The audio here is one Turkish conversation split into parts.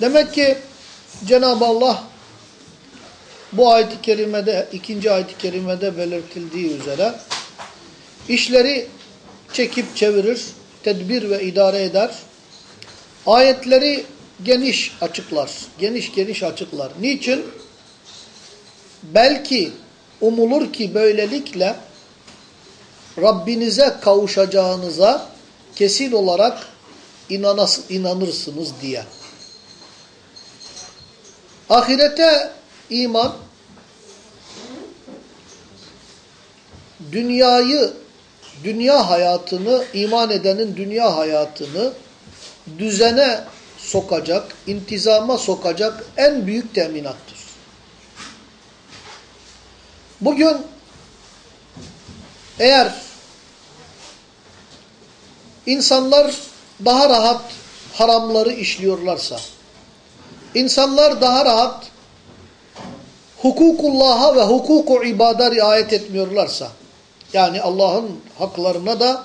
Demek ki Cenab-ı Allah bu ayet-i kerimede, ikinci ayet-i kerimede belirtildiği üzere işleri çekip çevirir, tedbir ve idare eder. Ayetleri geniş açıklar, geniş geniş açıklar. Niçin? Belki umulur ki böylelikle Rabbinize kavuşacağınıza kesin olarak inanas, inanırsınız diye. Ahirete iman, dünyayı, dünya hayatını, iman edenin dünya hayatını düzene sokacak, intizama sokacak en büyük teminattır. Bugün eğer insanlar daha rahat haramları işliyorlarsa, insanlar daha rahat hukukullah'a ve hukuku ibada riayet etmiyorlarsa, yani Allah'ın haklarına da,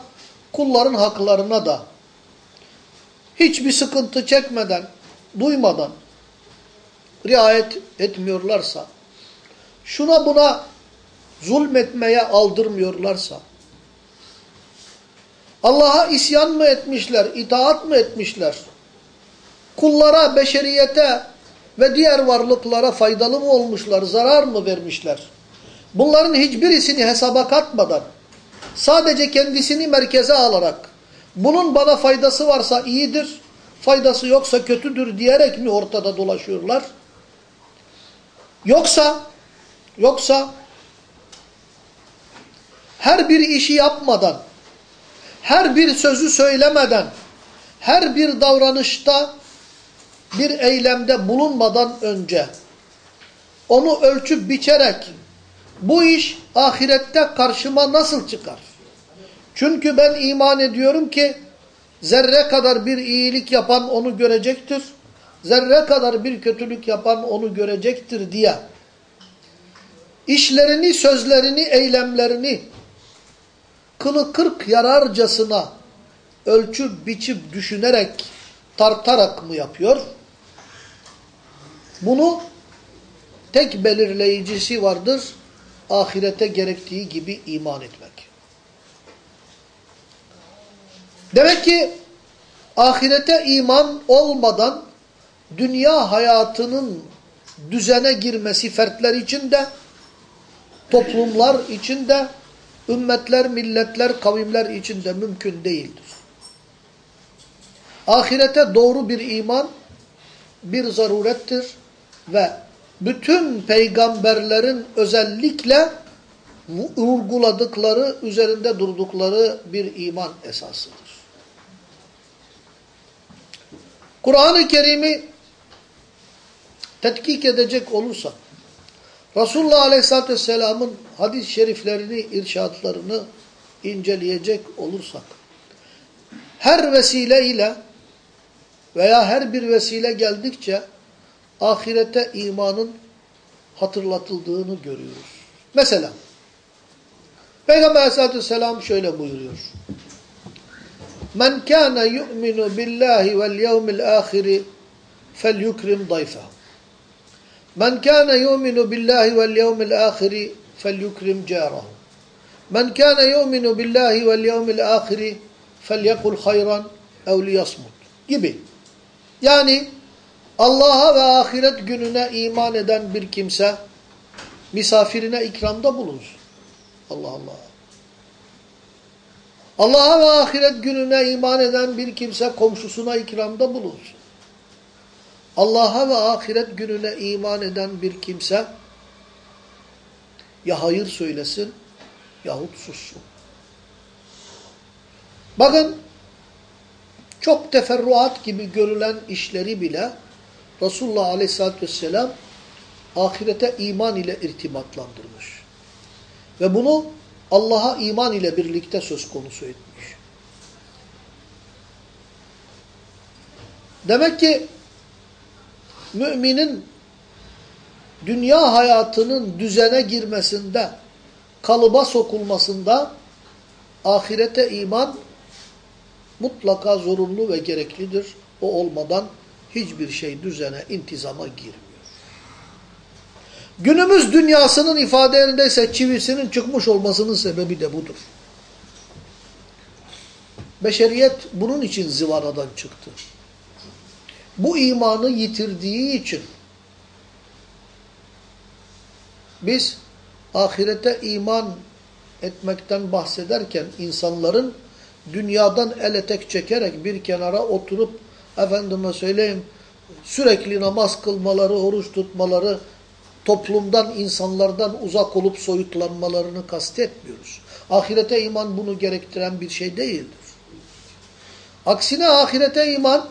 kulların haklarına da hiçbir sıkıntı çekmeden, duymadan riayet etmiyorlarsa, şuna buna zulmetmeye aldırmıyorlarsa, Allah'a isyan mı etmişler, itaat mı etmişler? Kullara, beşeriyete ve diğer varlıklara faydalı mı olmuşlar, zarar mı vermişler? Bunların hiçbirisini hesaba katmadan, sadece kendisini merkeze alarak, bunun bana faydası varsa iyidir, faydası yoksa kötüdür diyerek mi ortada dolaşıyorlar? Yoksa, yoksa her bir işi yapmadan, her bir sözü söylemeden, her bir davranışta, bir eylemde bulunmadan önce onu ölçüp biçerek bu iş ahirette karşıma nasıl çıkar? Çünkü ben iman ediyorum ki zerre kadar bir iyilik yapan onu görecektir. Zerre kadar bir kötülük yapan onu görecektir diye. İşlerini, sözlerini, eylemlerini kılı kırk yararcasına ölçüp biçip düşünerek tartarak mı yapıyor? Bunu tek belirleyicisi vardır. Ahirete gerektiği gibi iman etmek. Demek ki ahirete iman olmadan dünya hayatının düzene girmesi fertler için de toplumlar için de ümmetler, milletler, kavimler için de mümkün değildir. Ahirete doğru bir iman bir zarurettir ve bütün peygamberlerin özellikle vurguladıkları, üzerinde durdukları bir iman esasıdır. Kur'an-ı Kerim'i tetkik edecek olursak, Resulullah Aleyhisselatü Vesselam'ın hadis-i şeriflerini, irşadlarını inceleyecek olursak, her vesileyle veya her bir vesile geldikçe ahirete imanın hatırlatıldığını görüyoruz. Mesela Peygamber Aleyhisselatü Vesselam şöyle buyuruyor. Men kâne yu'minu billahi vel yevmil âhiri fel yukrim dayfehu. Men kâne yu'minu billahi vel yevmil âhiri fel yukrim cârahu. Men kâne yu'minu billahi vel yevmil âhiri fel yekul hayran ev liyasmut. Gibi. Yani Allah'a ve ahiret gününe iman eden bir kimse misafirine ikramda bulunsun. Allah Allah. Allah'a ve ahiret gününe iman eden bir kimse komşusuna ikramda bulunsun. Allah'a ve ahiret gününe iman eden bir kimse ya hayır söylesin yahut sussun. Bakın çok teferruat gibi görülen işleri bile Resulullah Aleyhisselatü Vesselam ahirete iman ile irtibatlandırmış. Ve bunu Allah'a iman ile birlikte söz konusu etmiş. Demek ki müminin dünya hayatının düzene girmesinde, kalıba sokulmasında ahirete iman mutlaka zorunlu ve gereklidir. O olmadan hiçbir şey düzene, intizama girmiyor. Günümüz dünyasının ifadelerindeyse çivisinin çıkmış olmasının sebebi de budur. Beşeriyet bunun için zıvanadan çıktı. Bu imanı yitirdiği için biz ahirete iman etmekten bahsederken insanların dünyadan el etek çekerek bir kenara oturup efendime söyleyeyim sürekli namaz kılmaları, oruç tutmaları, toplumdan, insanlardan uzak olup soyutlanmalarını kastetmiyoruz. Ahirete iman bunu gerektiren bir şey değildir. Aksine ahirete iman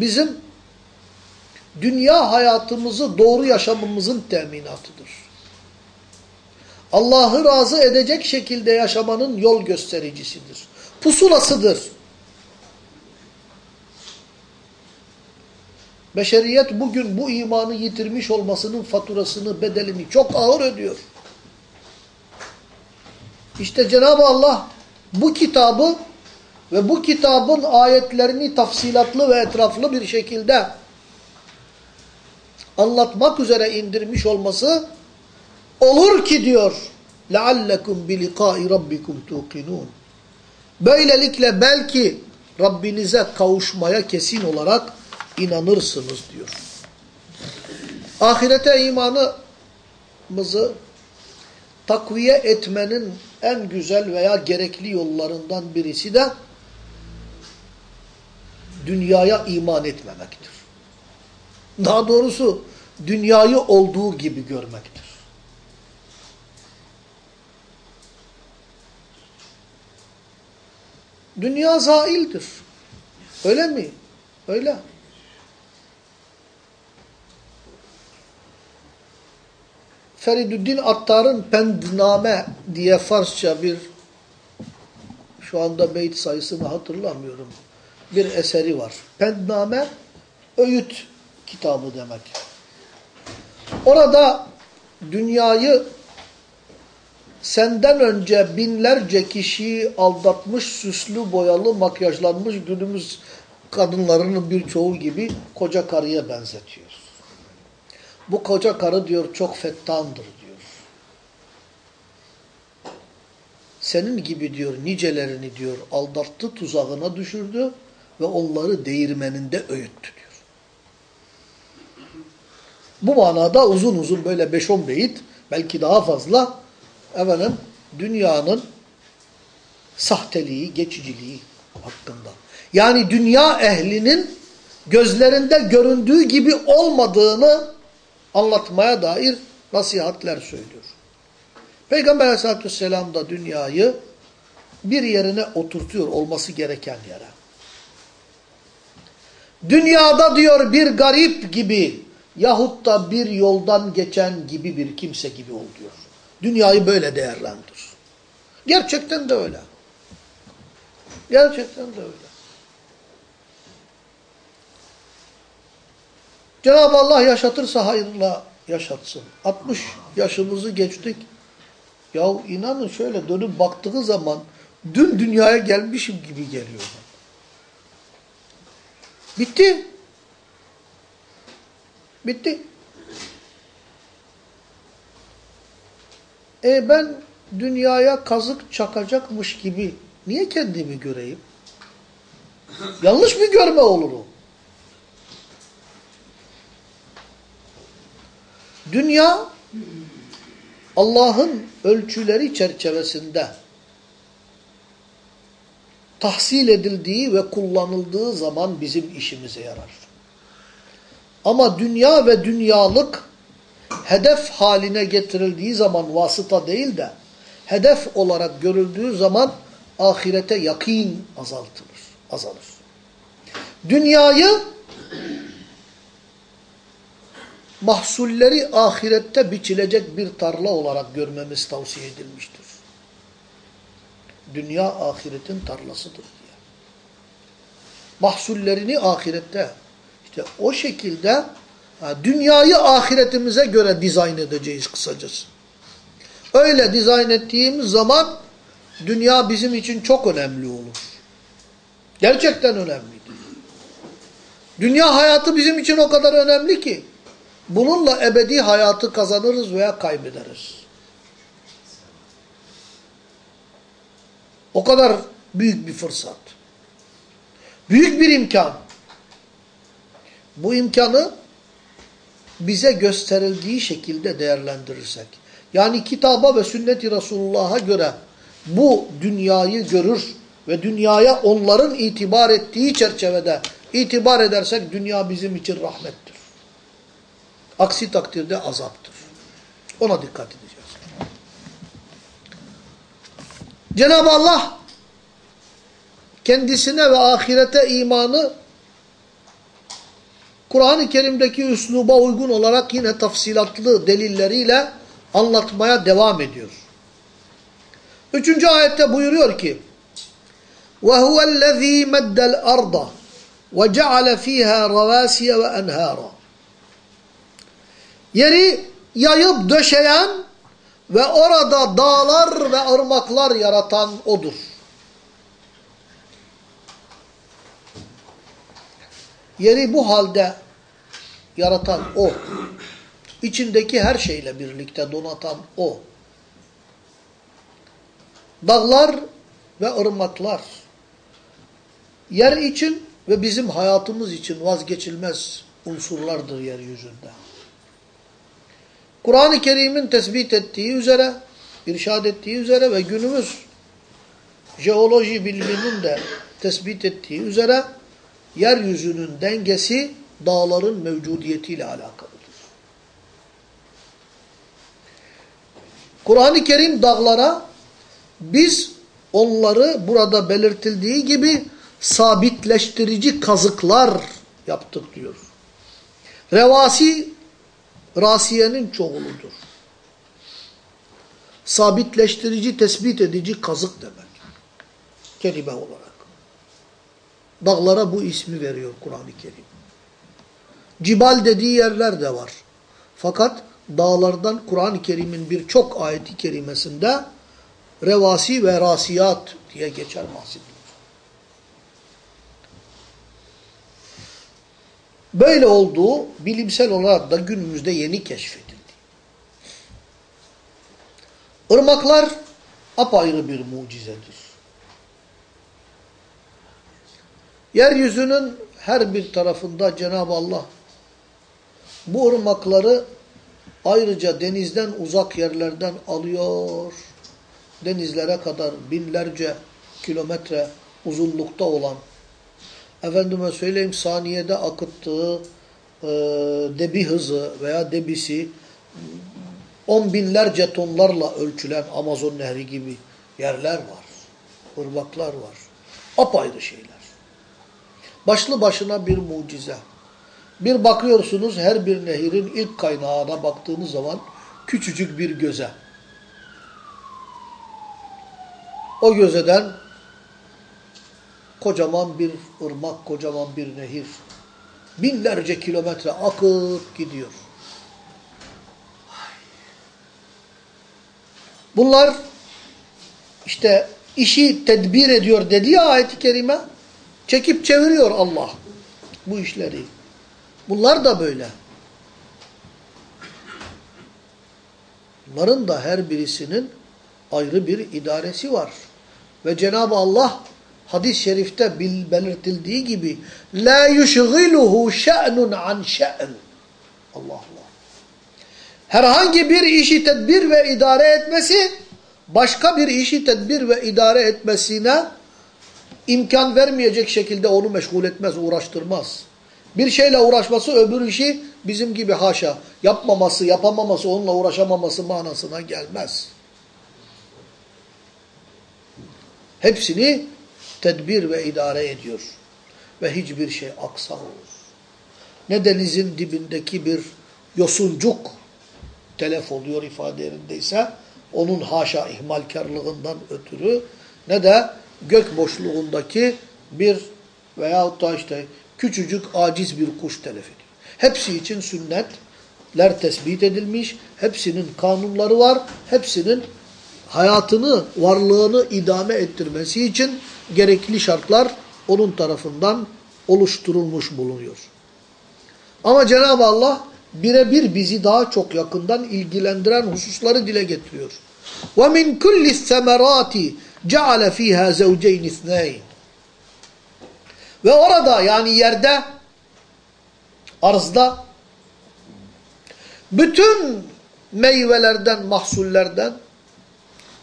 bizim dünya hayatımızı doğru yaşamımızın teminatıdır. Allah'ı razı edecek şekilde yaşamanın yol göstericisidir. Pusulasıdır. Beşeriyet bugün bu imanı yitirmiş olmasının faturasını, bedelini çok ağır ödüyor. İşte Cenab-ı Allah bu kitabı ve bu kitabın ayetlerini tafsilatlı ve etraflı bir şekilde anlatmak üzere indirmiş olması olur ki diyor لَعَلَّكُمْ بِلِقَاءِ رَبِّكُمْ تُوقِنُونَ Böylelikle belki Rabbinize kavuşmaya kesin olarak inanırsınız diyor. Ahirete imanımızı takviye etmenin en güzel veya gerekli yollarından birisi de dünyaya iman etmemektir. Daha doğrusu dünyayı olduğu gibi görmektir. Dünya zaildir. Öyle mi? Öyle. Feridüddin Attar'ın Pendname diye Farsça bir şu anda beyt sayısını hatırlamıyorum. Bir eseri var. Pendname öğüt kitabı demek. Orada dünyayı senden önce binlerce kişiyi aldatmış, süslü, boyalı, makyajlanmış günümüz kadınlarının birçoğu gibi koca karıya benzetiyor. Bu koca karı diyor çok fettandır diyor. Senin gibi diyor nicelerini diyor aldattı, tuzağına düşürdü ve onları değirmeninde öğüttü diyor. Bu manada uzun uzun böyle 5-10 beyit belki daha fazla efendim dünyanın sahteliği, geçiciliği hakkında. Yani dünya ehlinin gözlerinde göründüğü gibi olmadığını anlatmaya dair nasihatler söylüyor. Peygamber aleyhissalatü vesselam da dünyayı bir yerine oturtuyor olması gereken yere. Dünyada diyor bir garip gibi yahut da bir yoldan geçen gibi bir kimse gibi ol diyor. Dünyayı böyle değerlendir. Gerçekten de öyle. Gerçekten de öyle. Cenab-ı Allah yaşatırsa hayırla yaşatsın. 60 yaşımızı geçtik. Ya inanın şöyle dönüp baktığı zaman dün dünyaya gelmişim gibi geliyor. Bitti. Bitti. E ben dünyaya kazık çakacakmış gibi niye kendimi göreyim? Yanlış bir görme olur o. Dünya Allah'ın ölçüleri çerçevesinde tahsil edildiği ve kullanıldığı zaman bizim işimize yarar. Ama dünya ve dünyalık hedef haline getirildiği zaman vasıta değil de hedef olarak görüldüğü zaman ahirete yakin azaltılır, azalır. Dünyayı mahsulleri ahirette biçilecek bir tarla olarak görmemiz tavsiye edilmiştir. Dünya ahiretin tarlasıdır diye. Mahsullerini ahirette işte o şekilde dünyayı ahiretimize göre dizayn edeceğiz kısacası. Öyle dizayn ettiğimiz zaman dünya bizim için çok önemli olur. Gerçekten önemlidir. Dünya hayatı bizim için o kadar önemli ki bununla ebedi hayatı kazanırız veya kaybederiz. O kadar büyük bir fırsat. Büyük bir imkan. Bu imkanı bize gösterildiği şekilde değerlendirirsek. Yani kitaba ve sünneti Resulullah'a göre bu dünyayı görür ve dünyaya onların itibar ettiği çerçevede itibar edersek dünya bizim için rahmettir. Aksi takdirde azaptır. Ona dikkat edeceğiz. Cenab-ı Allah kendisine ve ahirete imanı Kur'an-ı Kerim'deki üsluba uygun olarak yine tafsilatlı delilleriyle anlatmaya devam ediyor. Üçüncü ayette buyuruyor ki وَهُوَ الَّذ۪ي مَدَّ الْأَرْضَ وَجَعَلَ ف۪يهَا رَوَاسِيَ وَاَنْهَارًا Yeri yayıp döşeyen ve orada dağlar ve ırmaklar yaratan O'dur. Yeri bu halde yaratan O. İçindeki her şeyle birlikte donatan O. Dağlar ve ırmaklar. Yer için ve bizim hayatımız için vazgeçilmez unsurlardır yeryüzünde. Kur'an-ı Kerim'in tespit ettiği üzere, irşad ettiği üzere ve günümüz jeoloji biliminin de tespit ettiği üzere yeryüzünün dengesi dağların mevcudiyetiyle alakalıdır. Kur'an-ı Kerim dağlara biz onları burada belirtildiği gibi sabitleştirici kazıklar yaptık diyor. Revasi, rasiyenin çoğuludur. Sabitleştirici, tespit edici kazık demek. Kelime olarak. Dağlara bu ismi veriyor Kur'an-ı Kerim. Cibal dediği yerler de var. Fakat dağlardan Kur'an-ı Kerim'in birçok ayeti kerimesinde revasi ve rasiyat diye geçer bahsediyor. Böyle olduğu bilimsel olarak da günümüzde yeni keşfedildi. Irmaklar apayrı bir mucizedir. Yeryüzünün her bir tarafında Cenab-ı Allah bu ırmakları ayrıca denizden uzak yerlerden alıyor. Denizlere kadar binlerce kilometre uzunlukta olan efendime söyleyeyim saniyede akıttığı e, debi hızı veya debisi on binlerce tonlarla ölçülen Amazon Nehri gibi yerler var. Irmaklar var. Apayrı şeyler. Başlı başına bir mucize. Bir bakıyorsunuz her bir nehirin ilk kaynağına baktığınız zaman küçücük bir göze. O gözeden kocaman bir ırmak, kocaman bir nehir binlerce kilometre akıp gidiyor. Bunlar işte işi tedbir ediyor dediği ayet-i kerime çekip çeviriyor Allah bu işleri. Bunlar da böyle. Bunların da her birisinin ayrı bir idaresi var. Ve Cenab-ı Allah hadis-i şerifte belirtildiği gibi la yushghiluhu şe'nun an şe'n. Allah Allah. Herhangi bir işi tedbir ve idare etmesi başka bir işi tedbir ve idare etmesine imkan vermeyecek şekilde onu meşgul etmez, uğraştırmaz. Bir şeyle uğraşması öbür işi bizim gibi haşa yapmaması, yapamaması, onunla uğraşamaması manasına gelmez. Hepsini tedbir ve idare ediyor. Ve hiçbir şey aksamıyor. Ne denizin dibindeki bir yosuncuk telef oluyor ifade yerindeyse onun haşa ihmalkarlığından ötürü ne de gök boşluğundaki bir veyahut da işte küçücük aciz bir kuş telef ediyor. Hepsi için sünnetler tespit edilmiş, hepsinin kanunları var, hepsinin hayatını, varlığını idame ettirmesi için gerekli şartlar onun tarafından oluşturulmuş bulunuyor. Ama Cenab-ı Allah birebir bizi daha çok yakından ilgilendiren hususları dile getiriyor. وَمِنْ كُلِّ الثَّمَرَاتِ جَعَلَ ف۪يهَا زَوْجَيْنِ اثْنَيْنِ Ve orada yani yerde, arzda bütün meyvelerden, mahsullerden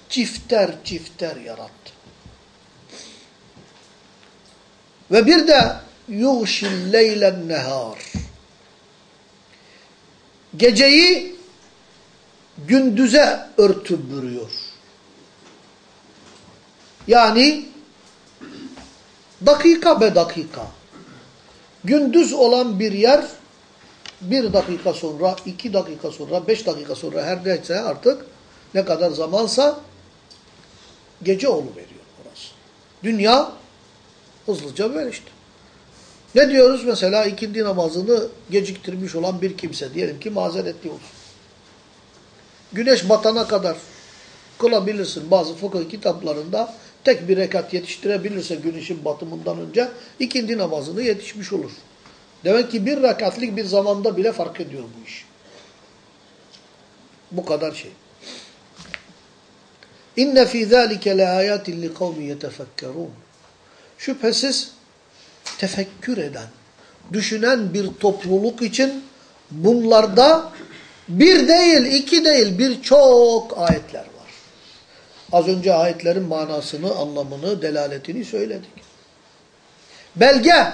çifter çifter yarattı. Ve bir de yuğşil leylen nehar. Geceyi gündüze örtüp bürüyor. Yani dakika be dakika. Gündüz olan bir yer bir dakika sonra, iki dakika sonra, beş dakika sonra her neyse artık ne kadar zamansa gece oluveriyor orası. Dünya hızlıca böyle işte. Ne diyoruz mesela ikindi namazını geciktirmiş olan bir kimse diyelim ki mazeretli olsun. Güneş batana kadar kılabilirsin bazı fıkıh kitaplarında tek bir rekat yetiştirebilirse güneşin batımından önce ikindi namazını yetişmiş olur. Demek ki bir rekatlik bir zamanda bile fark ediyor bu iş. Bu kadar şey. İnne fî zâlike leâyâtin li kavmi yetefekkerûn. Şüphesiz tefekkür eden, düşünen bir topluluk için bunlarda bir değil, iki değil, birçok ayetler var. Az önce ayetlerin manasını, anlamını, delaletini söyledik. Belge,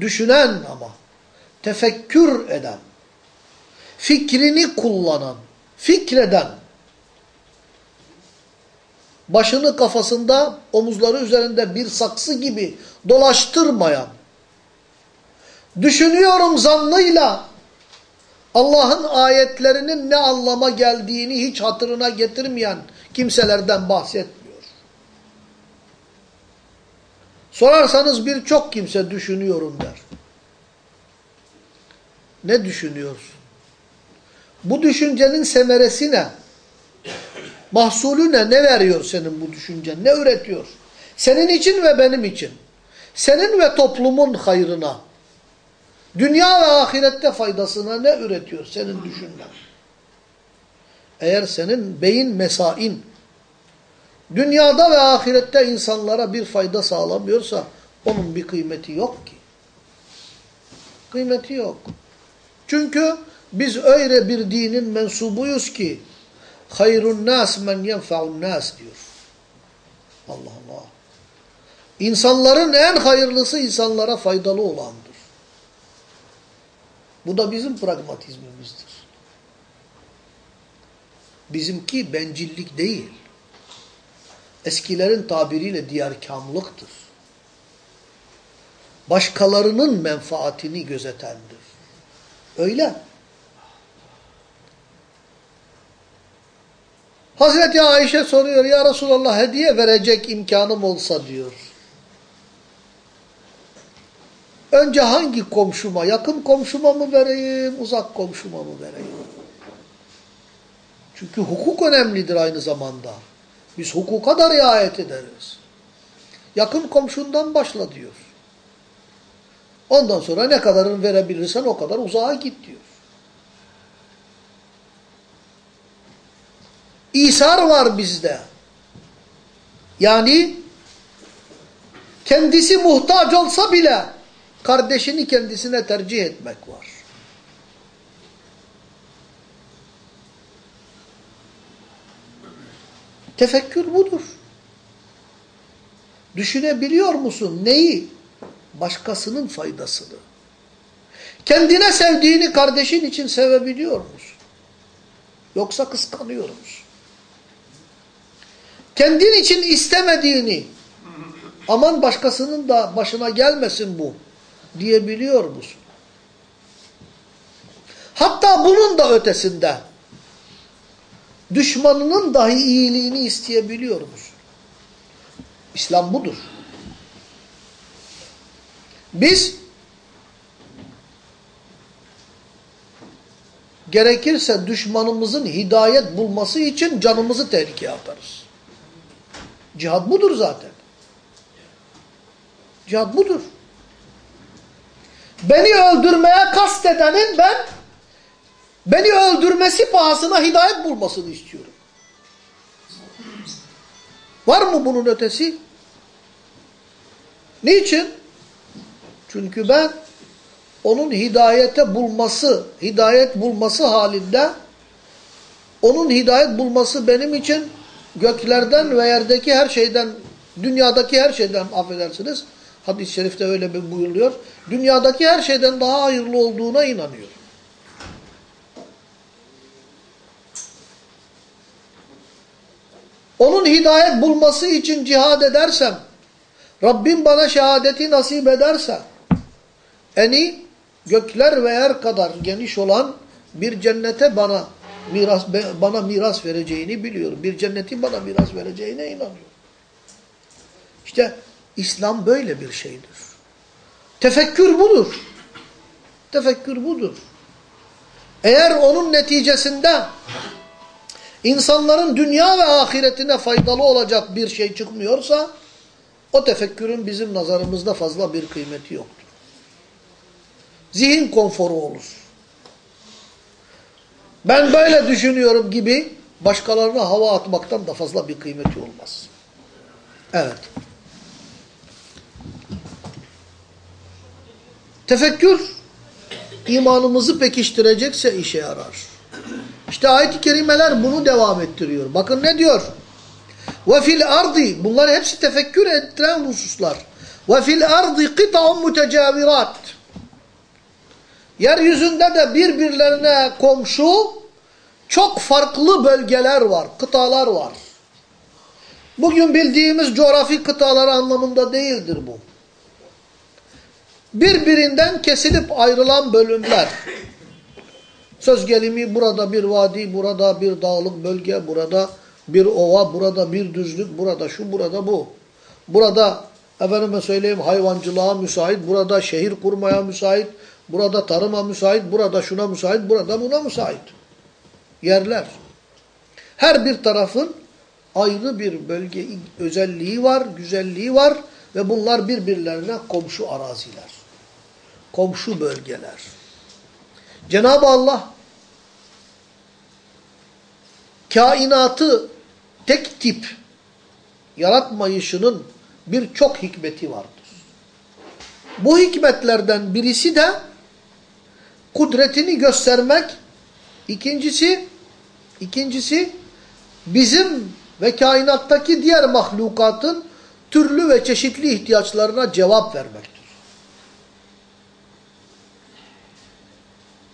düşünen ama, tefekkür eden, fikrini kullanan, fikreden, başını kafasında, omuzları üzerinde bir saksı gibi dolaştırmayan, düşünüyorum zannıyla Allah'ın ayetlerinin ne anlama geldiğini hiç hatırına getirmeyen kimselerden bahsetmiyor. Sorarsanız birçok kimse düşünüyorum der. Ne düşünüyorsun? Bu düşüncenin semeresi ne? Mahsulü ne? Ne veriyor senin bu düşüncen? Ne üretiyor? Senin için ve benim için. Senin ve toplumun hayrına. Dünya ve ahirette faydasına ne üretiyor senin düşünmen? Eğer senin beyin mesain, dünyada ve ahirette insanlara bir fayda sağlamıyorsa onun bir kıymeti yok ki. Kıymeti yok. Çünkü biz öyle bir dinin mensubuyuz ki hayrun nas men yenfa'un nas diyor. Allah Allah. İnsanların en hayırlısı insanlara faydalı olandır. Bu da bizim pragmatizmimizdir. Bizimki bencillik değil. Eskilerin tabiriyle diyarkamlıktır. Başkalarının menfaatini gözetendir. Öyle. Hazreti Ayşe soruyor ya Resulallah hediye verecek imkanım olsa diyor. Önce hangi komşuma, yakın komşuma mı vereyim, uzak komşuma mı vereyim? Çünkü hukuk önemlidir aynı zamanda. Biz hukuka da riayet ederiz. Yakın komşundan başla diyor. Ondan sonra ne kadarını verebilirsen o kadar uzağa git diyor. İsar var bizde. Yani kendisi muhtaç olsa bile kardeşini kendisine tercih etmek var. Tefekkür budur. Düşünebiliyor musun neyi? Başkasının faydasını. Kendine sevdiğini kardeşin için sevebiliyor musun? Yoksa kıskanıyor musun? Kendin için istemediğini aman başkasının da başına gelmesin bu diyebiliyor musun? Hatta bunun da ötesinde düşmanının dahi iyiliğini isteyebiliyor musun? İslam budur. Biz gerekirse düşmanımızın hidayet bulması için canımızı tehlikeye atarız. Cihad budur zaten. Cihad budur. Beni öldürmeye kastedenin ben beni öldürmesi pahasına hidayet bulmasını istiyorum. Var mı bunun ötesi? Niçin? Çünkü ben onun hidayete bulması, hidayet bulması halinde onun hidayet bulması benim için göklerden ve yerdeki her şeyden, dünyadaki her şeyden affedersiniz. Hadis-i şerifte öyle bir buyuruyor. Dünyadaki her şeyden daha hayırlı olduğuna inanıyor. Onun hidayet bulması için cihad edersem, Rabbim bana şehadeti nasip ederse, eni gökler ve yer kadar geniş olan bir cennete bana miras bana miras vereceğini biliyorum. Bir cenneti bana miras vereceğine inanıyorum. İşte İslam böyle bir şeydir. Tefekkür budur. Tefekkür budur. Eğer onun neticesinde insanların dünya ve ahiretine faydalı olacak bir şey çıkmıyorsa o tefekkürün bizim nazarımızda fazla bir kıymeti yoktur. Zihin konforu olur. Ben böyle düşünüyorum gibi başkalarına hava atmaktan da fazla bir kıymeti olmaz. Evet. Tefekkür imanımızı pekiştirecekse işe yarar. İşte ayet-i kerimeler bunu devam ettiriyor. Bakın ne diyor? Ve fil ardi bunlar hepsi tefekkür ettiren hususlar. Ve fil ardi kıta'un mutecavirat. Yeryüzünde de birbirlerine komşu çok farklı bölgeler var, kıtalar var. Bugün bildiğimiz coğrafi kıtalar anlamında değildir bu. Birbirinden kesilip ayrılan bölümler. Söz gelimi burada bir vadi, burada bir dağlık bölge, burada bir ova, burada bir düzlük, burada şu, burada bu. Burada efendime söyleyeyim hayvancılığa müsait, burada şehir kurmaya müsait, burada tarıma müsait, burada şuna müsait, burada buna müsait. Yerler. Her bir tarafın ayrı bir bölge özelliği var, güzelliği var ve bunlar birbirlerine komşu araziler. Komşu bölgeler. Cenab-ı Allah kainatı tek tip yaratmayışının birçok hikmeti vardır. Bu hikmetlerden birisi de kudretini göstermek, ikincisi ikincisi bizim ve kainattaki diğer mahlukatın türlü ve çeşitli ihtiyaçlarına cevap vermektir.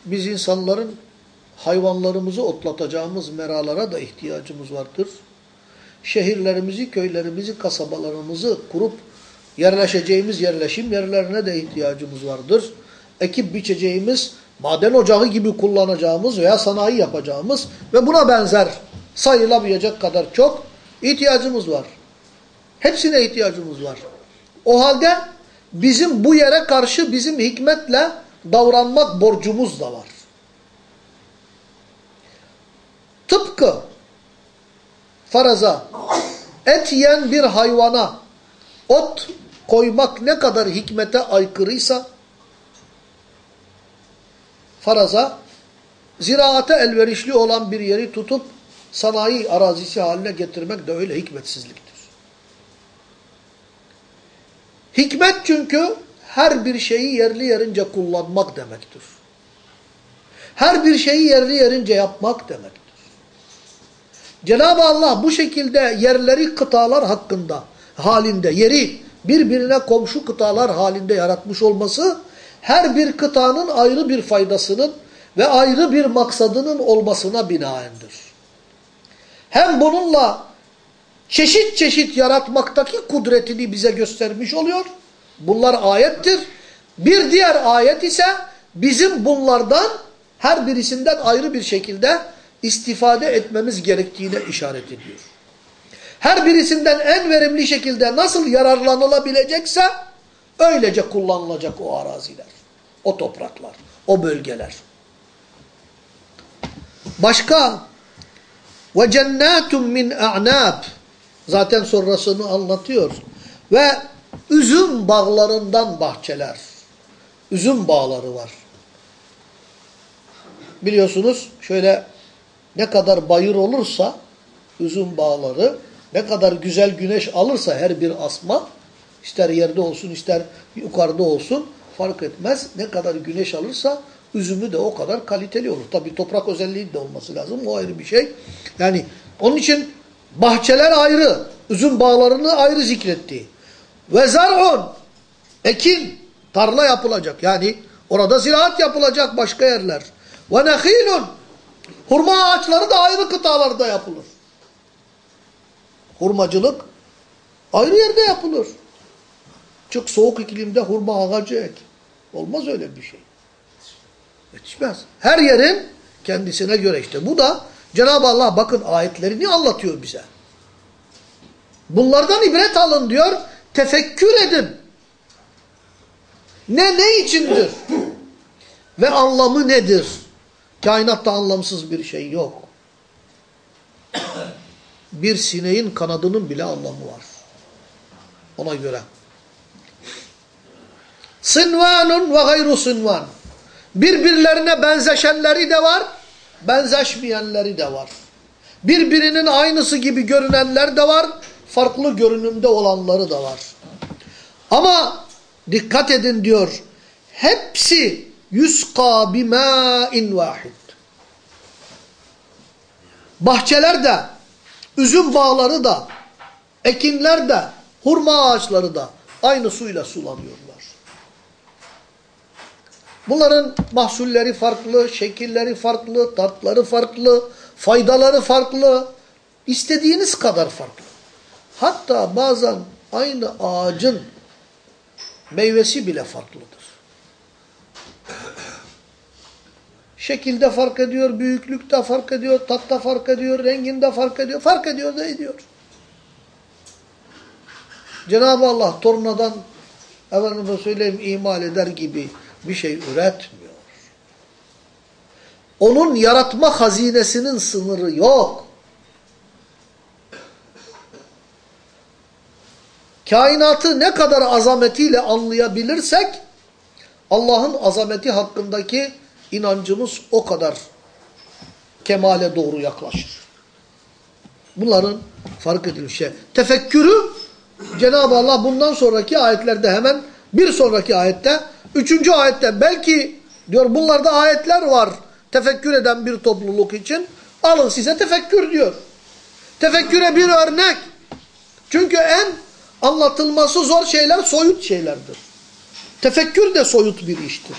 Biz insanların hayvanlarımızı otlatacağımız meralara da ihtiyacımız vardır. Şehirlerimizi, köylerimizi, kasabalarımızı kurup yerleşeceğimiz yerleşim yerlerine de ihtiyacımız vardır. Ekip biçeceğimiz, maden ocağı gibi kullanacağımız veya sanayi yapacağımız ve buna benzer sayılamayacak kadar çok ihtiyacımız var. Hepsine ihtiyacımız var. O halde bizim bu yere karşı bizim hikmetle davranmak borcumuz da var. Tıpkı faraza et yiyen bir hayvana ot koymak ne kadar hikmete aykırıysa faraza ziraate elverişli olan bir yeri tutup sanayi arazisi haline getirmek de öyle hikmetsizliktir. Hikmet çünkü her bir şeyi yerli yerince kullanmak demektir. Her bir şeyi yerli yerince yapmak demektir. Cenab-ı Allah bu şekilde yerleri kıtalar hakkında, halinde, yeri birbirine komşu kıtalar halinde yaratmış olması, her bir kıtanın ayrı bir faydasının ve ayrı bir maksadının olmasına binaendir. Hem bununla çeşit çeşit yaratmaktaki kudretini bize göstermiş oluyor. Bunlar ayettir. Bir diğer ayet ise bizim bunlardan her birisinden ayrı bir şekilde istifade etmemiz gerektiğine işaret ediyor. Her birisinden en verimli şekilde nasıl yararlanılabilecekse öylece kullanılacak o araziler, o topraklar, o bölgeler. Başka ve cennetun min a'nab zaten sonrasını anlatıyor. Ve üzüm bağlarından bahçeler. Üzüm bağları var. Biliyorsunuz şöyle ne kadar bayır olursa üzüm bağları ne kadar güzel güneş alırsa her bir asma ister yerde olsun ister yukarıda olsun fark etmez. Ne kadar güneş alırsa üzümü de o kadar kaliteli olur. Tabi toprak özelliği de olması lazım. O ayrı bir şey. Yani onun için bahçeler ayrı. Üzüm bağlarını ayrı zikretti. Ve zar'un ekin tarla yapılacak. Yani orada ziraat yapılacak başka yerler. Ve nehilun hurma ağaçları da ayrı kıtalarda yapılır. Hurmacılık ayrı yerde yapılır. Çok soğuk iklimde hurma ağacı ek. Olmaz öyle bir şey. Yetişmez. Her yerin kendisine göre işte. Bu da Cenab-ı Allah bakın ayetlerini anlatıyor bize. Bunlardan ibret alın diyor. Tefekkür edin. Ne ne içindir? Ve anlamı nedir? Kainatta anlamsız bir şey yok. Bir sineğin kanadının bile anlamı var. Ona göre. Sınvanun ve gayru sınvan. Birbirlerine benzeşenleri de var, benzeşmeyenleri de var. Birbirinin aynısı gibi görünenler de var, farklı görünümde olanları da var. Ama dikkat edin diyor, hepsi yuska bimâin vahid. Bahçeler de, üzüm bağları da, ekinler de, hurma ağaçları da aynı suyla sulanıyorlar. Bunların mahsulleri farklı, şekilleri farklı, tatları farklı, faydaları farklı. İstediğiniz kadar farklı. Hatta bazen aynı ağacın meyvesi bile farklıdır. Şekilde fark ediyor, büyüklükte fark ediyor, tatta fark ediyor, renginde fark ediyor. Fark ediyor da ediyor. Cenab-ı Allah tornadan efendime söyleyeyim imal eder gibi bir şey üretmiyor. Onun yaratma hazinesinin sınırı yok. Kainatı ne kadar azametiyle anlayabilirsek Allah'ın azameti hakkındaki inancımız o kadar kemale doğru yaklaşır. Bunların fark edilmiş şey. Tefekkürü Cenab-ı Allah bundan sonraki ayetlerde hemen bir sonraki ayette Üçüncü ayette belki diyor bunlarda ayetler var tefekkür eden bir topluluk için. Alın size tefekkür diyor. Tefekküre bir örnek. Çünkü en anlatılması zor şeyler soyut şeylerdir. Tefekkür de soyut bir iştir.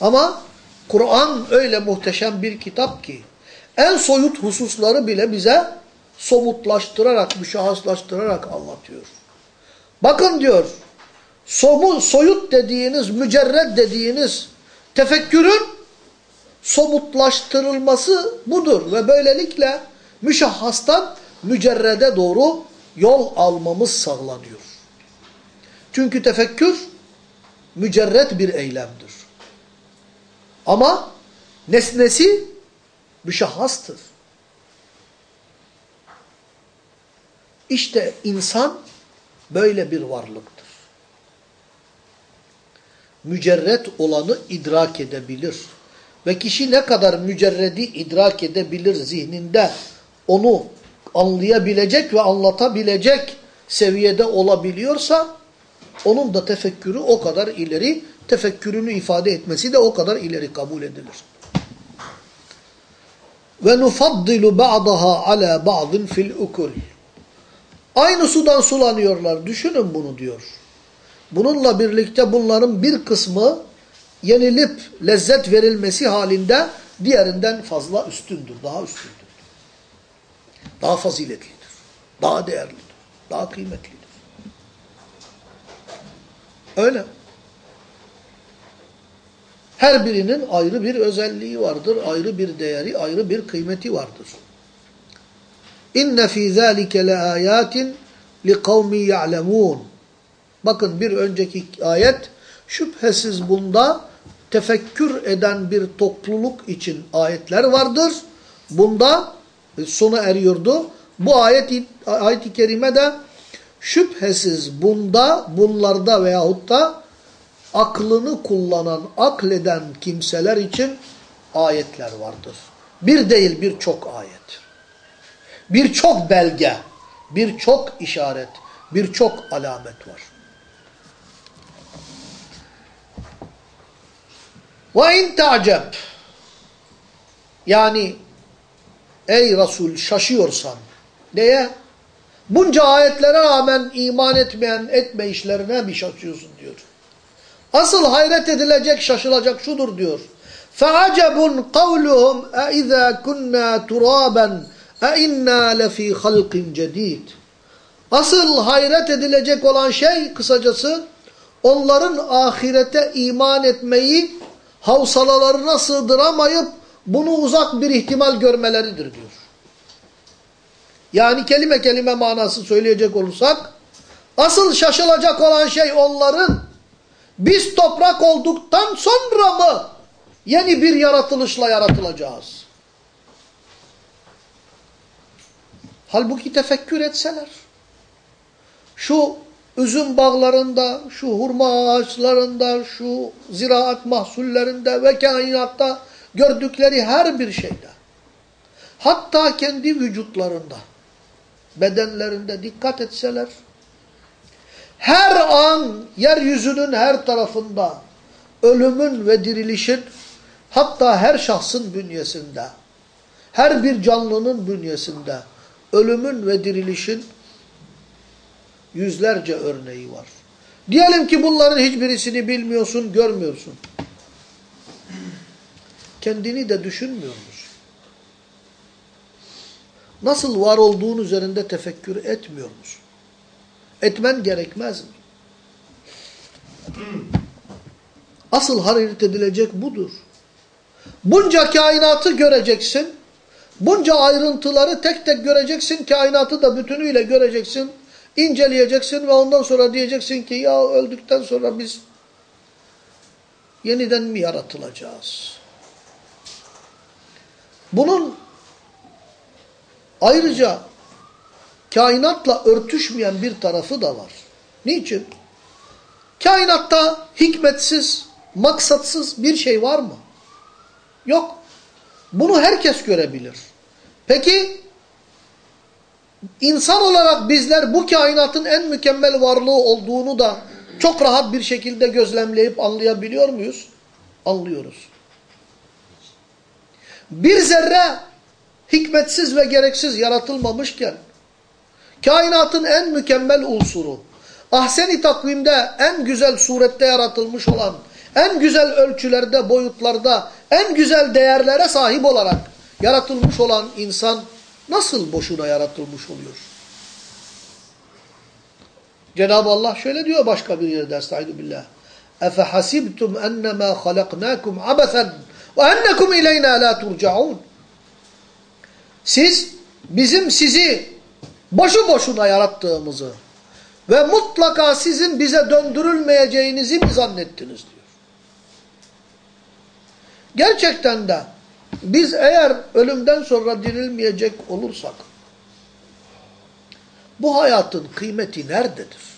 Ama Kur'an öyle muhteşem bir kitap ki en soyut hususları bile bize somutlaştırarak, müşahhaslaştırarak anlatıyor. Bakın diyor somu, soyut dediğiniz, mücerred dediğiniz tefekkürün somutlaştırılması budur. Ve böylelikle müşahhastan mücerrede doğru yol almamız sağlanıyor. Çünkü tefekkür mücerred bir eylemdir. Ama nesnesi müşahhastır. İşte insan böyle bir varlık mücerret olanı idrak edebilir. Ve kişi ne kadar mücerredi idrak edebilir zihninde onu anlayabilecek ve anlatabilecek seviyede olabiliyorsa onun da tefekkürü o kadar ileri, tefekkürünü ifade etmesi de o kadar ileri kabul edilir. Ve nufaddilu ba'daha ala ba'din fil ukul. Aynı sudan sulanıyorlar. Düşünün bunu diyor. Bununla birlikte bunların bir kısmı yenilip lezzet verilmesi halinde diğerinden fazla üstündür, daha üstündür. Daha faziletlidir, daha değerlidir, daha kıymetlidir. Öyle. Her birinin ayrı bir özelliği vardır, ayrı bir değeri, ayrı bir kıymeti vardır. İnne fî zâlike leâyâtin liqavmi ya'lemûn. Bakın bir önceki ayet şüphesiz bunda tefekkür eden bir topluluk için ayetler vardır. bunda sona eriyordu. Bu ayet ayet-i kerime de şüphesiz bunda, bunlarda veyahut da aklını kullanan, akleden kimseler için ayetler vardır. Bir değil birçok ayet. Birçok belge, birçok işaret, birçok alamet var. Ve in ta'ceb yani ey Resul şaşıyorsan neye? Bunca ayetlere rağmen iman etmeyen etme işlerine mi şaşıyorsun diyor. Asıl hayret edilecek şaşılacak şudur diyor. فَعَجَبٌ قَوْلُهُمْ اَاِذَا كُنَّا تُرَابًا اَاِنَّا لَف۪ي خَلْقٍ جَد۪يدٍ Asıl hayret edilecek olan şey kısacası onların ahirete iman etmeyi havsalalarına sığdıramayıp bunu uzak bir ihtimal görmeleridir diyor. Yani kelime kelime manası söyleyecek olursak asıl şaşılacak olan şey onların biz toprak olduktan sonra mı yeni bir yaratılışla yaratılacağız? Halbuki tefekkür etseler şu üzüm bağlarında, şu hurma ağaçlarında, şu ziraat mahsullerinde ve kainatta gördükleri her bir şeyde, hatta kendi vücutlarında, bedenlerinde dikkat etseler, her an yeryüzünün her tarafında ölümün ve dirilişin, hatta her şahsın bünyesinde, her bir canlının bünyesinde ölümün ve dirilişin yüzlerce örneği var. Diyelim ki bunların hiçbirisini bilmiyorsun, görmüyorsun. Kendini de düşünmüyor musun? Nasıl var olduğun üzerinde tefekkür etmiyor musun? Etmen gerekmez mi? Asıl hareket edilecek budur. Bunca kainatı göreceksin. Bunca ayrıntıları tek tek göreceksin. Kainatı da bütünüyle göreceksin inceleyeceksin ve ondan sonra diyeceksin ki ya öldükten sonra biz yeniden mi yaratılacağız? Bunun ayrıca kainatla örtüşmeyen bir tarafı da var. Niçin? Kainatta hikmetsiz, maksatsız bir şey var mı? Yok. Bunu herkes görebilir. Peki İnsan olarak bizler bu kainatın en mükemmel varlığı olduğunu da çok rahat bir şekilde gözlemleyip anlayabiliyor muyuz? Anlıyoruz. Bir zerre hikmetsiz ve gereksiz yaratılmamışken kainatın en mükemmel unsuru ahseni takvimde en güzel surette yaratılmış olan en güzel ölçülerde, boyutlarda, en güzel değerlere sahip olarak yaratılmış olan insan nasıl boşuna yaratılmış oluyor? Cenab-ı Allah şöyle diyor başka bir yerde estaizu billah. اَفَحَسِبْتُمْ اَنَّمَا خَلَقْنَاكُمْ عَبَثًا وَاَنَّكُمْ اِلَيْنَا لَا تُرْجَعُونَ Siz bizim sizi boşu boşuna yarattığımızı ve mutlaka sizin bize döndürülmeyeceğinizi mi zannettiniz diyor. Gerçekten de biz eğer ölümden sonra dirilmeyecek olursak bu hayatın kıymeti nerededir?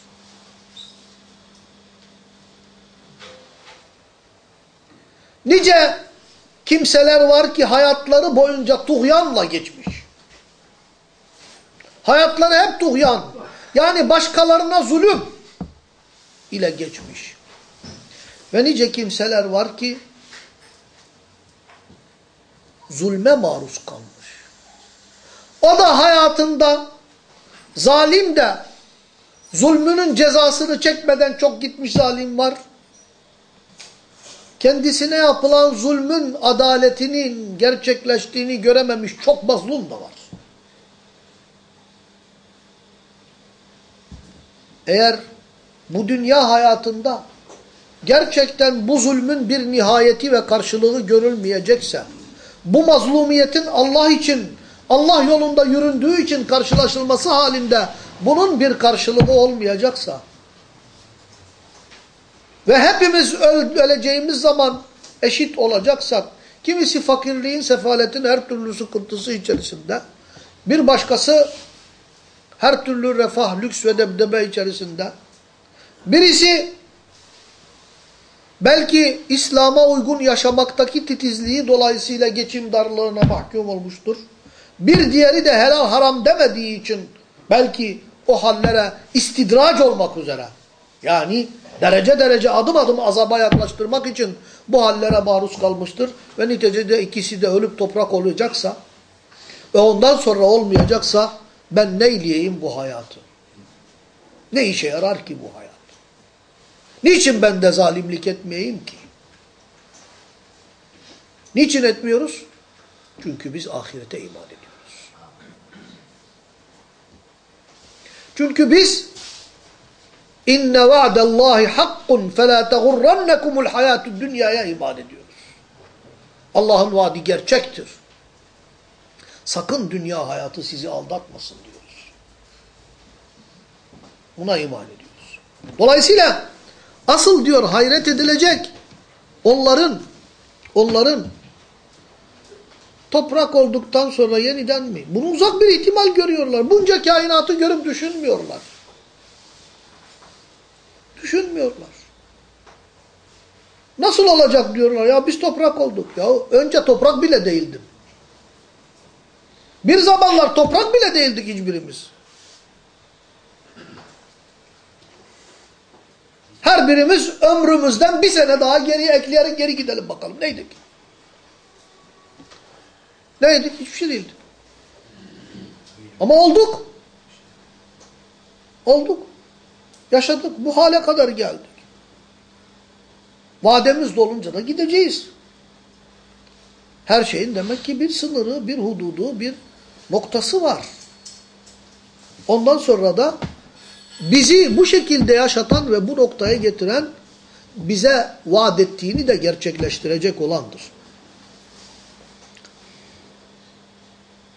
Nice kimseler var ki hayatları boyunca tuğyanla geçmiş. Hayatları hep tuğyan. Yani başkalarına zulüm ile geçmiş. Ve nice kimseler var ki zulme maruz kalmış. O da hayatında zalim de zulmünün cezasını çekmeden çok gitmiş zalim var. Kendisine yapılan zulmün adaletinin gerçekleştiğini görememiş çok mazlum da var. Eğer bu dünya hayatında gerçekten bu zulmün bir nihayeti ve karşılığı görülmeyecekse bu mazlumiyetin Allah için, Allah yolunda yüründüğü için karşılaşılması halinde bunun bir karşılığı olmayacaksa ve hepimiz öleceğimiz zaman eşit olacaksak Kimisi fakirliğin, sefaletin her türlü sıkıntısı içerisinde. Bir başkası her türlü refah, lüks ve debdebe içerisinde. Birisi belki İslam'a uygun yaşamaktaki titizliği dolayısıyla geçim darlığına mahkum olmuştur. Bir diğeri de helal haram demediği için belki o hallere istidraç olmak üzere. Yani derece derece adım adım azaba yaklaştırmak için bu hallere maruz kalmıştır. Ve neticede ikisi de ölüp toprak olacaksa ve ondan sonra olmayacaksa ben neyleyeyim bu hayatı? Ne işe yarar ki bu hayat? Niçin ben de zalimlik etmeyeyim ki? Niçin etmiyoruz? Çünkü biz ahirete iman ediyoruz. Çünkü biz inne va'dallahi hakkun fela tegurrannekumul hayatud dünyaya iman ediyoruz. Allah'ın vaadi gerçektir. Sakın dünya hayatı sizi aldatmasın diyoruz. Buna iman ediyoruz. Dolayısıyla asıl diyor hayret edilecek onların onların toprak olduktan sonra yeniden mi? Bunu uzak bir ihtimal görüyorlar. Bunca kainatı görüp düşünmüyorlar. Düşünmüyorlar. Nasıl olacak diyorlar ya biz toprak olduk. Ya önce toprak bile değildim. Bir zamanlar toprak bile değildik hiçbirimiz. Her birimiz ömrümüzden bir sene daha geriye ekleyerek geri gidelim bakalım. Neydik? Neydik? Hiçbir şey değildik. Ama olduk. Olduk. Yaşadık. Bu hale kadar geldik. Vademiz dolunca da gideceğiz. Her şeyin demek ki bir sınırı, bir hududu, bir noktası var. Ondan sonra da bizi bu şekilde yaşatan ve bu noktaya getiren bize vaat ettiğini de gerçekleştirecek olandır.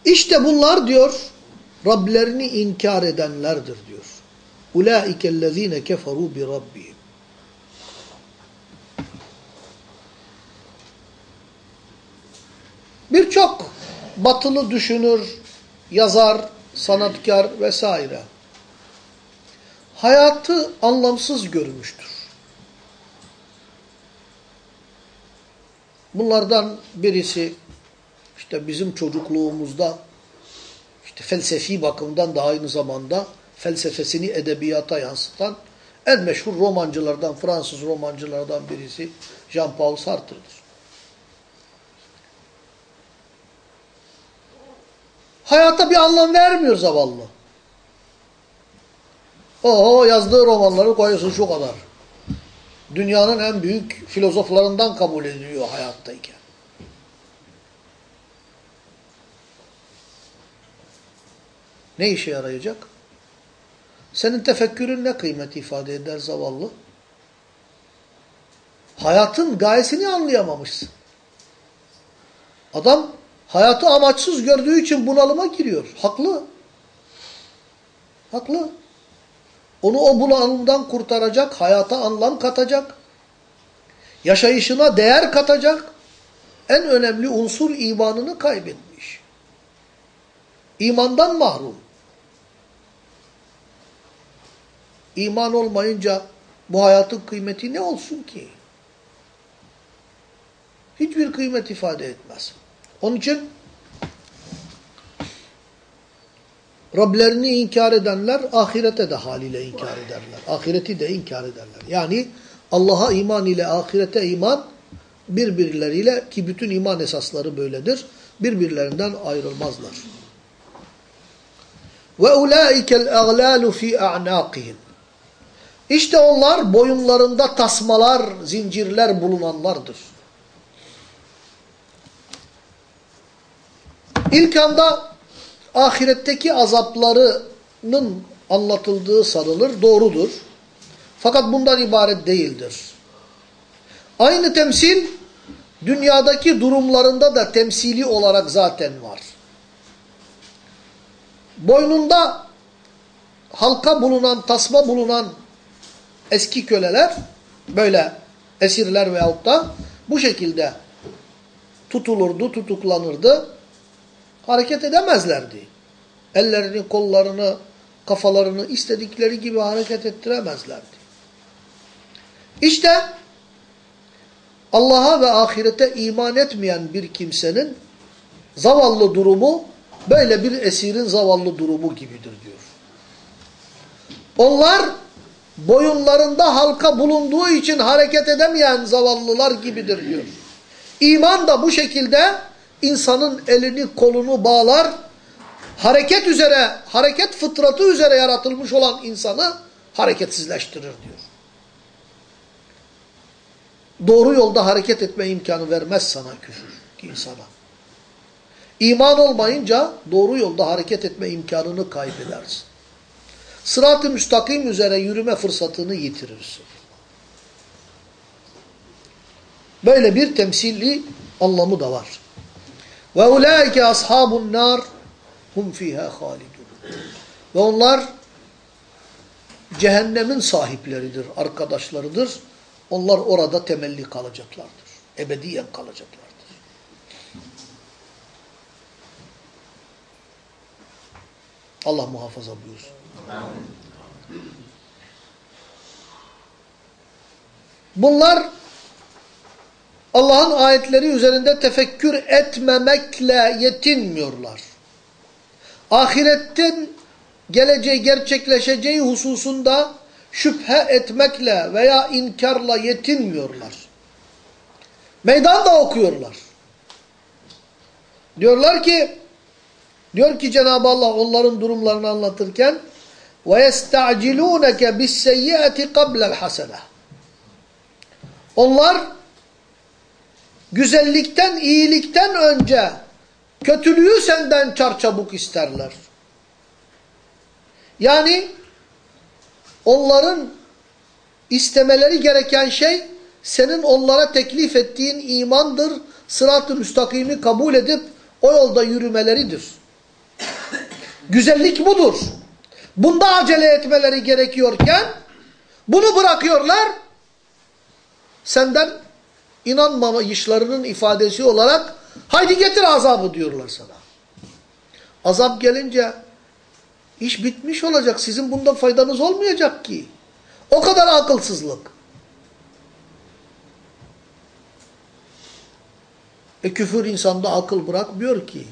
İşte bunlar diyor Rablerini inkar edenlerdir diyor. اُولَٰئِكَ الَّذ۪ينَ كَفَرُوا بِرَبِّهِمْ Birçok batılı düşünür, yazar, sanatkar vesaire hayatı anlamsız görmüştür. Bunlardan birisi işte bizim çocukluğumuzda işte felsefi bakımdan da aynı zamanda felsefesini edebiyata yansıtan en meşhur romancılardan, Fransız romancılardan birisi Jean-Paul Sartre'dır. Hayata bir anlam vermiyor zavallı. Oho yazdığı romanları koyuyorsun şu kadar. Dünyanın en büyük filozoflarından kabul ediliyor hayattayken. Ne işe yarayacak? Senin tefekkürün ne kıymet ifade eder zavallı? Hayatın gayesini anlayamamışsın. Adam hayatı amaçsız gördüğü için bunalıma giriyor. Haklı. Haklı. Onu o bunalımdan kurtaracak, hayata anlam katacak, yaşayışına değer katacak en önemli unsur imanını kaybetmiş. İmandan mahrum. İman olmayınca bu hayatın kıymeti ne olsun ki? Hiçbir kıymet ifade etmez. Onun için Rablerini inkar edenler ahirete de haliyle inkar ederler. Ahireti de inkar ederler. Yani Allah'a iman ile ahirete iman birbirleriyle ki bütün iman esasları böyledir. Birbirlerinden ayrılmazlar. Ve ulaikel aglalu fi a'naqihim. İşte onlar boyunlarında tasmalar, zincirler bulunanlardır. İlk anda ahiretteki azaplarının anlatıldığı sanılır, doğrudur. Fakat bundan ibaret değildir. Aynı temsil dünyadaki durumlarında da temsili olarak zaten var. Boynunda halka bulunan, tasma bulunan eski köleler, böyle esirler veyahut da bu şekilde tutulurdu, tutuklanırdı. Hareket edemezlerdi. Ellerini, kollarını, kafalarını istedikleri gibi hareket ettiremezlerdi. İşte Allah'a ve ahirete iman etmeyen bir kimsenin zavallı durumu böyle bir esirin zavallı durumu gibidir diyor. Onlar boyunlarında halka bulunduğu için hareket edemeyen zavallılar gibidir diyor. İman da bu şekilde insanın elini kolunu bağlar, hareket üzere, hareket fıtratı üzere yaratılmış olan insanı hareketsizleştirir diyor. Doğru yolda hareket etme imkanı vermez sana küfür insana. İman olmayınca doğru yolda hareket etme imkanını kaybedersin. Sırat-ı müstakim üzere yürüme fırsatını yitirirsin. Böyle bir temsilli anlamı da var. Ve ulaike ashabun nar hum fiha halidun. Ve onlar cehennemin sahipleridir, arkadaşlarıdır. Onlar orada temelli kalacaklardır. Ebediyen kalacaklardır. Allah muhafaza buyursun. Bunlar Allah'ın ayetleri üzerinde tefekkür etmemekle yetinmiyorlar. Ahiretten geleceği gerçekleşeceği hususunda şüphe etmekle veya inkarla yetinmiyorlar. Meydan da okuyorlar. Diyorlar ki diyor ki Cenab-ı Allah onların durumlarını anlatırken ve yestacilunke bis-seyyiati qabla hasene. Onlar güzellikten, iyilikten önce kötülüğü senden çarçabuk isterler. Yani onların istemeleri gereken şey senin onlara teklif ettiğin imandır, sırat-ı müstakimi kabul edip o yolda yürümeleridir. Güzellik budur. Bunda acele etmeleri gerekiyorken bunu bırakıyorlar. Senden inanmamayışlarının ifadesi olarak haydi getir azabı diyorlar sana. Azap gelince iş bitmiş olacak. Sizin bundan faydanız olmayacak ki. O kadar akılsızlık. E küfür insanda akıl bırakmıyor ki.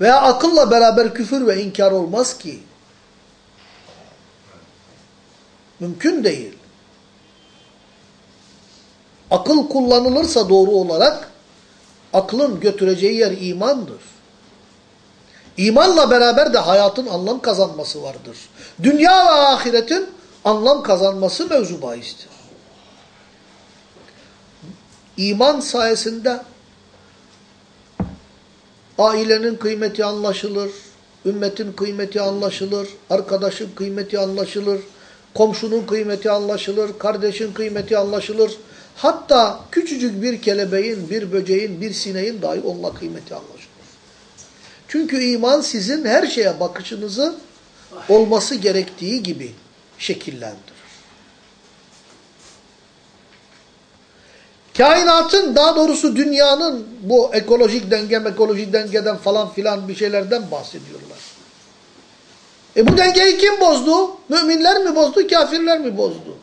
Veya akılla beraber küfür ve inkar olmaz ki. Mümkün değil. Akıl kullanılırsa doğru olarak aklın götüreceği yer imandır. İmanla beraber de hayatın anlam kazanması vardır. Dünya ve ahiretin anlam kazanması mevzu bahistir. İman sayesinde ailenin kıymeti anlaşılır, ümmetin kıymeti anlaşılır, arkadaşın kıymeti anlaşılır, komşunun kıymeti anlaşılır, kardeşin kıymeti anlaşılır. Hatta küçücük bir kelebeğin, bir böceğin, bir sineğin dahi onunla kıymeti anlaşılır. Çünkü iman sizin her şeye bakışınızı olması gerektiği gibi şekillendirir. Kainatın daha doğrusu dünyanın bu ekolojik denge, ekolojik dengeden falan filan bir şeylerden bahsediyorlar. E bu dengeyi kim bozdu? Müminler mi bozdu, kafirler mi bozdu?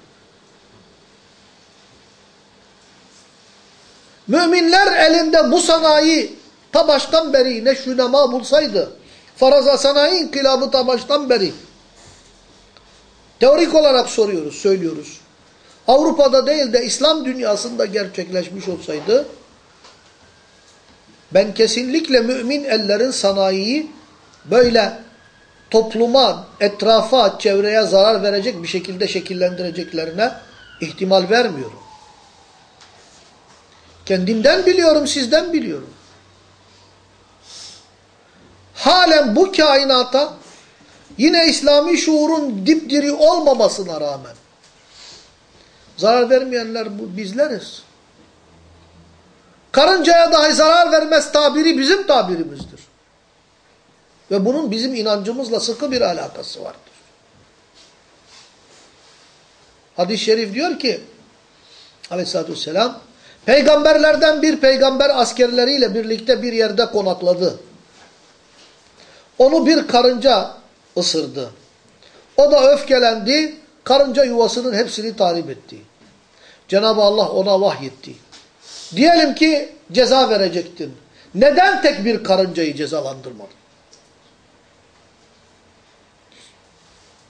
Müminler elinde bu sanayi ta baştan beri ne şunema bulsaydı, faraza sanayi inkılabı ta baştan beri teorik olarak soruyoruz, söylüyoruz. Avrupa'da değil de İslam dünyasında gerçekleşmiş olsaydı ben kesinlikle mümin ellerin sanayiyi böyle topluma, etrafa, çevreye zarar verecek bir şekilde şekillendireceklerine ihtimal vermiyorum. Kendimden biliyorum, sizden biliyorum. Halen bu kainata yine İslami şuurun dipdiri olmamasına rağmen zarar vermeyenler bu, bizleriz. Karıncaya dahi zarar vermez tabiri bizim tabirimizdir. Ve bunun bizim inancımızla sıkı bir alakası vardır. Hadis-i şerif diyor ki aleyhissalatü vesselam Peygamberlerden bir peygamber askerleriyle birlikte bir yerde konakladı. Onu bir karınca ısırdı. O da öfkelendi, karınca yuvasının hepsini tahrip etti. Cenab-ı Allah ona vahyetti. Diyelim ki ceza verecektin. Neden tek bir karıncayı cezalandırmadın?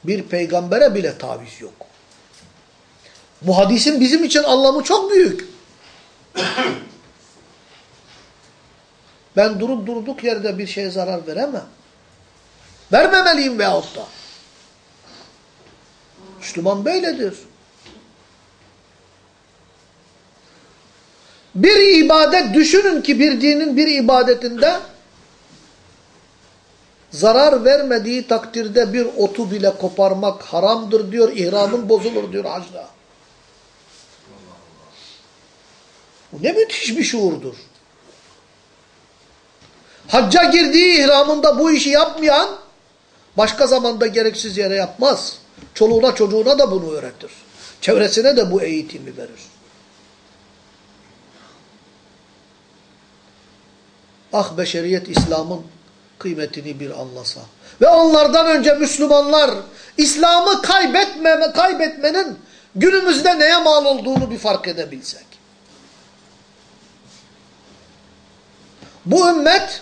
Bir peygambere bile taviz yok. Bu hadisin bizim için anlamı çok büyük. Ben durup durduk yerde bir şeye zarar veremem. Vermemeliyim veyahut da. Müslüman böyledir. Bir ibadet düşünün ki bir dinin bir ibadetinde zarar vermediği takdirde bir otu bile koparmak haramdır diyor. İhramın bozulur diyor hacda. Bu ne müthiş bir şuurdur. Hacca girdiği ihramında bu işi yapmayan başka zamanda gereksiz yere yapmaz. Çoluğuna çocuğuna da bunu öğretir. Çevresine de bu eğitimi verir. Ah beşeriyet İslam'ın kıymetini bir anlasa. Ve onlardan önce Müslümanlar İslam'ı kaybetmeme, kaybetmenin günümüzde neye mal olduğunu bir fark edebilsek. Bu ümmet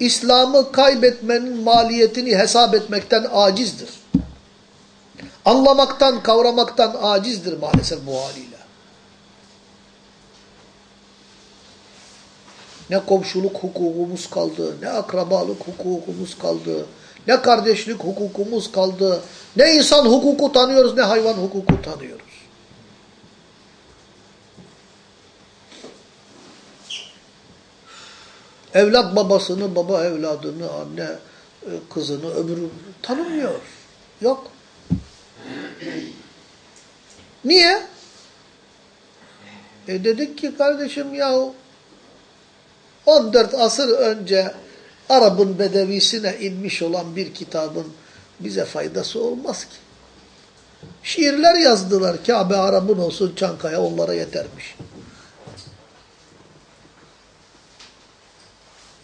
İslam'ı kaybetmenin maliyetini hesap etmekten acizdir. Anlamaktan, kavramaktan acizdir maalesef bu haliyle. Ne komşuluk hukukumuz kaldı, ne akrabalık hukukumuz kaldı, ne kardeşlik hukukumuz kaldı, ne insan hukuku tanıyoruz, ne hayvan hukuku tanıyoruz. Evlat babasını, baba evladını, anne e, kızını, öbürü tanımıyor. Yok. Niye? E dedik ki kardeşim yahu 14 asır önce Arap'ın bedevisine inmiş olan bir kitabın bize faydası olmaz ki. Şiirler yazdılar. Kabe Arap'ın olsun Çankaya onlara yetermiş.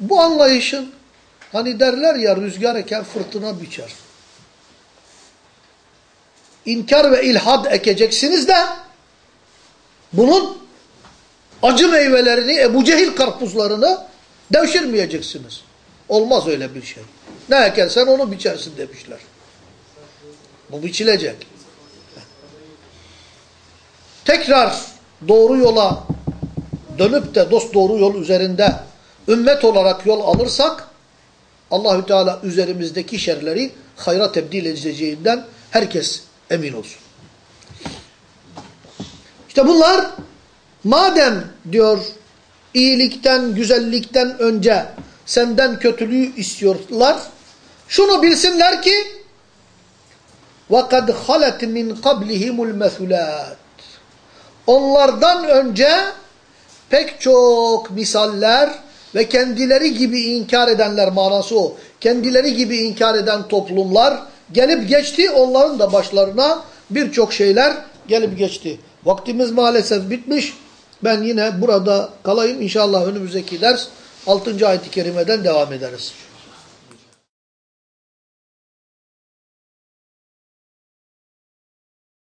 Bu anlayışın hani derler ya rüzgar eken fırtına biçer. İnkar ve ilhad ekeceksiniz de bunun acı meyvelerini, Ebu Cehil karpuzlarını devşirmeyeceksiniz. Olmaz öyle bir şey. Ne ekersen onu biçersin demişler. Bu biçilecek. Tekrar doğru yola dönüp de dost doğru yol üzerinde ümmet olarak yol alırsak Allahü Teala üzerimizdeki şerleri hayra tebdil edeceğinden herkes emin olsun. İşte bunlar madem diyor iyilikten, güzellikten önce senden kötülüğü istiyorlar. Şunu bilsinler ki وَقَدْ خَلَتْ مِنْ قَبْلِهِمُ الْمَثُلَاتِ Onlardan önce pek çok misaller ve kendileri gibi inkar edenler manası o. Kendileri gibi inkar eden toplumlar gelip geçti. Onların da başlarına birçok şeyler gelip geçti. Vaktimiz maalesef bitmiş. Ben yine burada kalayım. İnşallah önümüzdeki ders 6. ayet-i kerimeden devam ederiz.